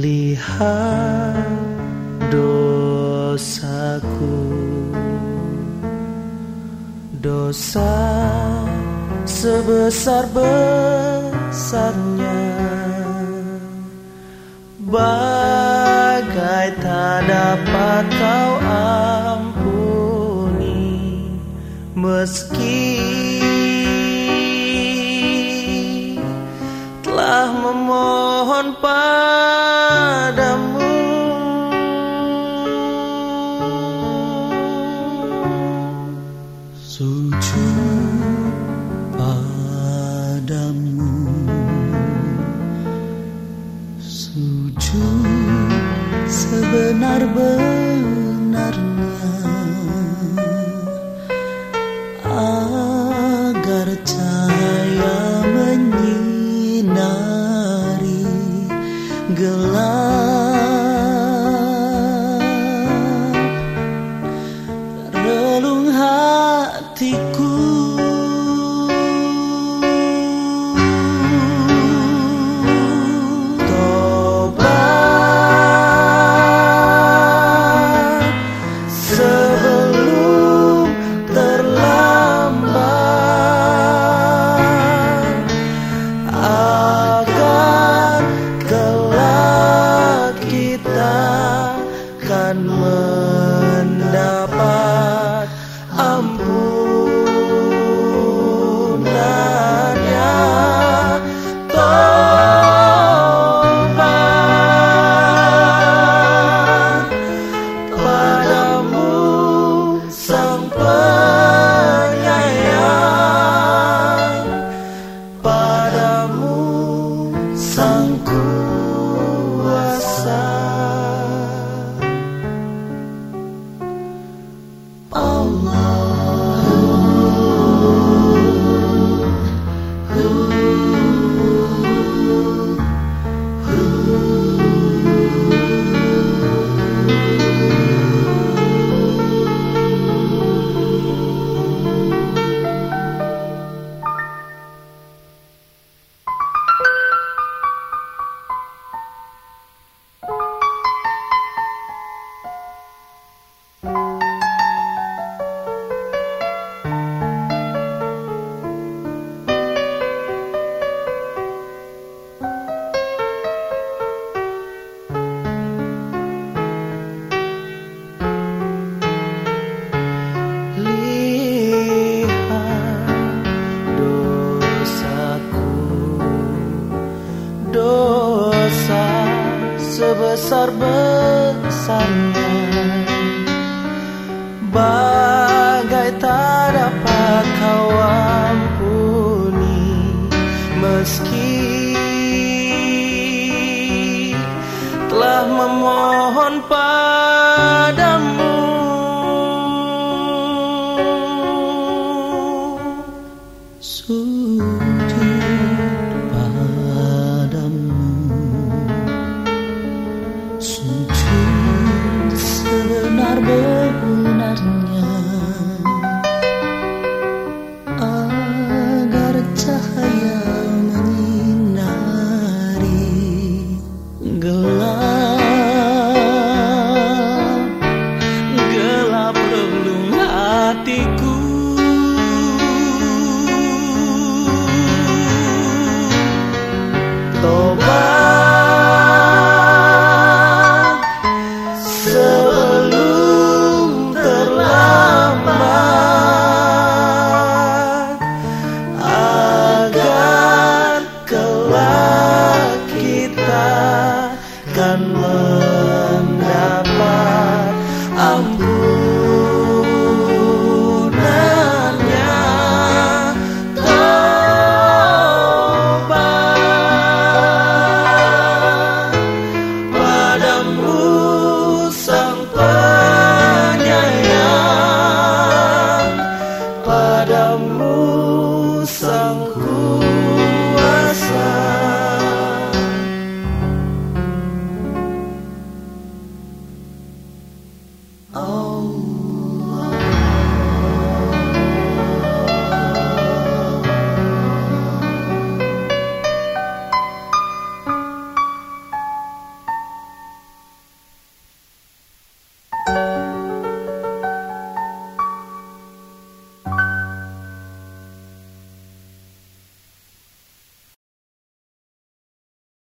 Lihat dosaku. Dosa sebesar-besarnya Bagai tak dapat kau ampuni. Meski telah memohon padamu. Sujud padamu besar-besarnya Bagai tak dapat kau ampuni Meski telah memohon padamu. Sudah